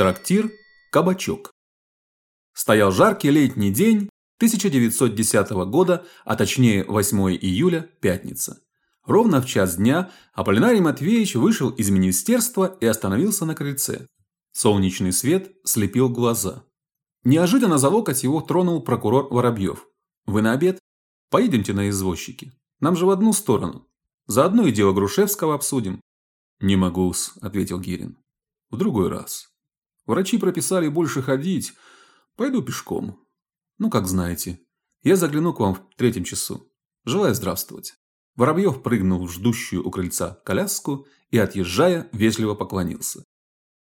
Трактир Кабачок. Стоял жаркий летний день 1910 года, а точнее 8 июля, пятница. Ровно в час дня Аполлинарий Матвеевич вышел из министерства и остановился на крыльце. Солнечный свет слепил глаза. Неожиданно за локоть его тронул прокурор Воробьев. Вы на обед? Поедемте на извозчике. Нам же в одну сторону. Заодно и дело Грушевского обсудим. Не могу-с, ответил Гирин. В другой раз. Врачи прописали больше ходить. Пойду пешком. Ну, как знаете. Я загляну к вам в третьем часу. Желаю здравствовать. Воробьев прыгнул в ждущую у крыльца коляску и, отъезжая, вежливо поклонился.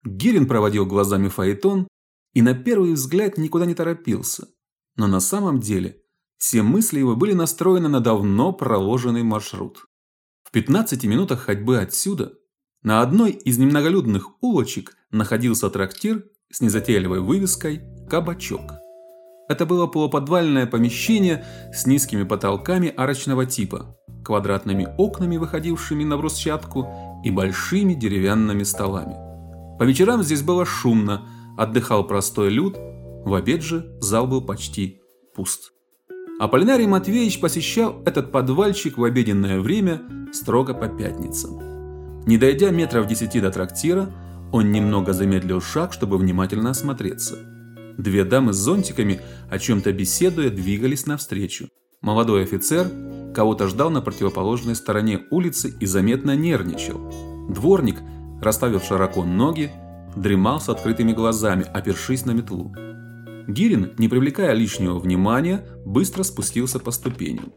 Гирин проводил глазами фаэтон и на первый взгляд никуда не торопился. Но на самом деле все мысли его были настроены на давно проложенный маршрут. В 15 минутах ходьбы отсюда на одной из немноголюдных улочек находился трактир с незатейливой вывеской «Кабачок». Это было полуподвальное помещение с низкими потолками арочного типа, квадратными окнами, выходившими на брусчатку, и большими деревянными столами. По вечерам здесь было шумно, отдыхал простой люд, в обед же зал был почти пуст. Аполлинарий Матвеевич посещал этот подвальчик в обеденное время строго по пятницам. Не дойдя метров десяти до трактира, он немного замедлил шаг, чтобы внимательно осмотреться. Две дамы с зонтиками, о чем-то беседуя, двигались навстречу. Молодой офицер кого-то ждал на противоположной стороне улицы и заметно нервничал. Дворник, расставив широко ноги, дремал с открытыми глазами, опершись на метлу. Гирин, не привлекая лишнего внимания, быстро спустился по ступеням.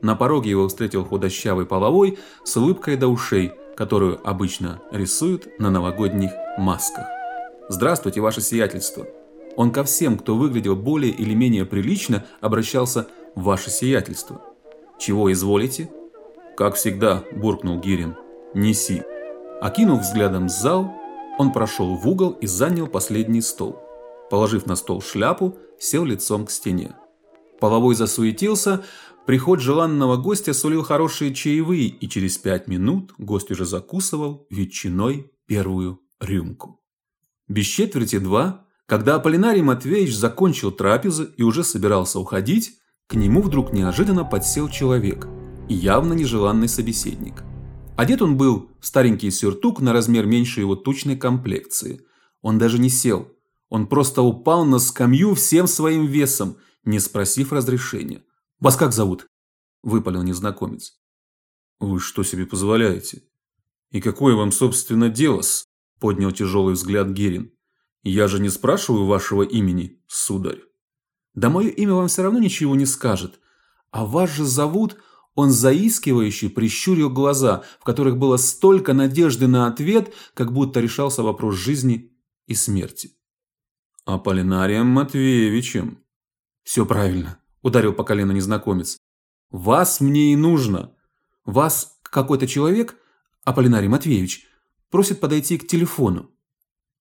На пороге его встретил худощавый половой с улыбкой до ушей, которую обычно рисуют на новогодних масках. Здравствуйте, ваше сиятельство. Он ко всем, кто выглядел более или менее прилично, обращался ваше сиятельство. Чего изволите? Как всегда, буркнул Гирин. Неси. Окинув взглядом зал, он прошел в угол и занял последний стол. Положив на стол шляпу, сел лицом к стене. Половой засуетился, Приход желанного гостя сулил хорошие чаевые, и через пять минут гость уже закусывал ветчиной первую рюмку. Без четверти два, когда Аполлинарий Матвеевич закончил трапезу и уже собирался уходить, к нему вдруг неожиданно подсел человек, явно нежеланный собеседник. Одет он был в старенький сюртук на размер меньше его тучной комплекции. Он даже не сел, он просто упал на скамью всем своим весом, не спросив разрешения. Вас как зовут? выпалил незнакомец. Вы что себе позволяете? И какое вам собственно дело-с? поднял тяжелый взгляд Герин. Я же не спрашиваю вашего имени, сударь. Да мое имя вам все равно ничего не скажет. А вас же зовут он заискивающе прищурил глаза, в которых было столько надежды на ответ, как будто решался вопрос жизни и смерти. Аполлинарием Матвеевичем. Все правильно ударил по колену незнакомец. Вас мне и нужно. Вас какой-то человек, Аполлинарий Матвеевич, просит подойти к телефону.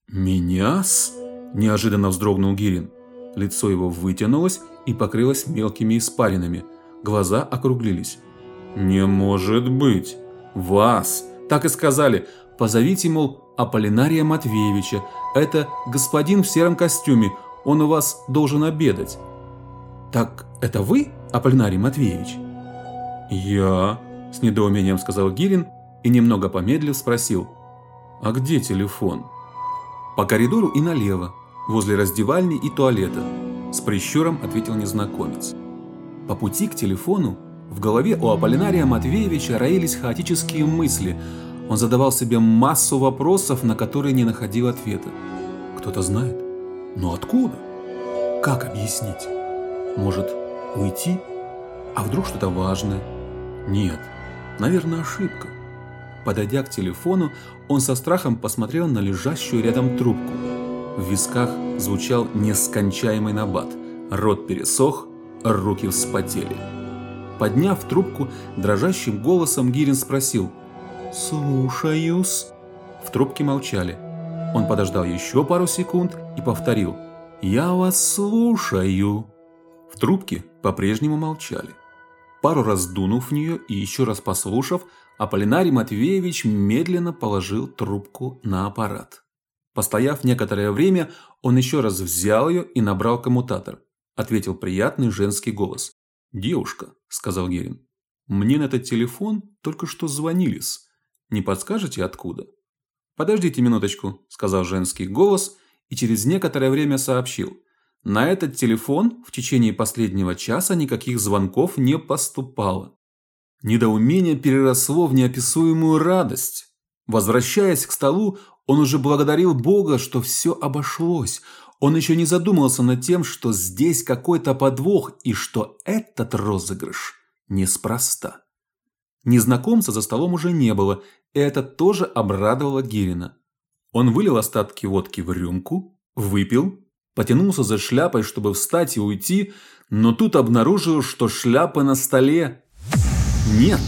Меня-с? неожиданно вздрогнул Гирин. Лицо его вытянулось и покрылось мелкими испаринами. Глаза округлились. Не может быть. Вас, так и сказали. Позовите, мол, Аполлинария Матвеевича. Это господин в сером костюме. Он у вас должен обедать. Так это вы, Аполлинарий Матвеевич? Я, с недоумением сказал Гирин и немного помедлив спросил: "А где телефон?" По коридору и налево, возле раздевальни и туалета, с прищуром ответил незнакомец. По пути к телефону в голове у Аполлинария Матвеевича роились хаотические мысли. Он задавал себе массу вопросов, на которые не находил ответа. Кто-то знает? Но откуда? Как объяснить? Может, уйти? А вдруг что-то важное? Нет, наверное, ошибка. Подойдя к телефону, он со страхом посмотрел на лежащую рядом трубку. В висках звучал нескончаемый набат. Рот пересох, руки вспотели. Подняв трубку, дрожащим голосом Гирин спросил «Слушаюсь». В трубке молчали. Он подождал еще пару секунд и повторил «Я вас слушаю». В трубке по-прежнему молчали. Пару раз дунув в нее и еще раз послушав, Аполлинарий Матвеевич медленно положил трубку на аппарат. Постояв некоторое время, он еще раз взял ее и набрал коммутатор. Ответил приятный женский голос. "Девушка", сказал Герин. "Мне на этот телефон только что звонились. Не подскажете откуда?" "Подождите минуточку", сказал женский голос и через некоторое время сообщил: "На этот телефон в течение последнего часа никаких звонков не поступало". Недоумение переросло в неописуемую радость. Возвращаясь к столу, он уже благодарил Бога, что все обошлось. Он еще не задумывался над тем, что здесь какой-то подвох и что этот розыгрыш неспроста. Незнакомца за столом уже не было, и это тоже обрадовало Гирина. Он вылил остатки водки в рюмку, выпил, потянулся за шляпой, чтобы встать и уйти, но тут обнаружил, что шляпа на столе нет.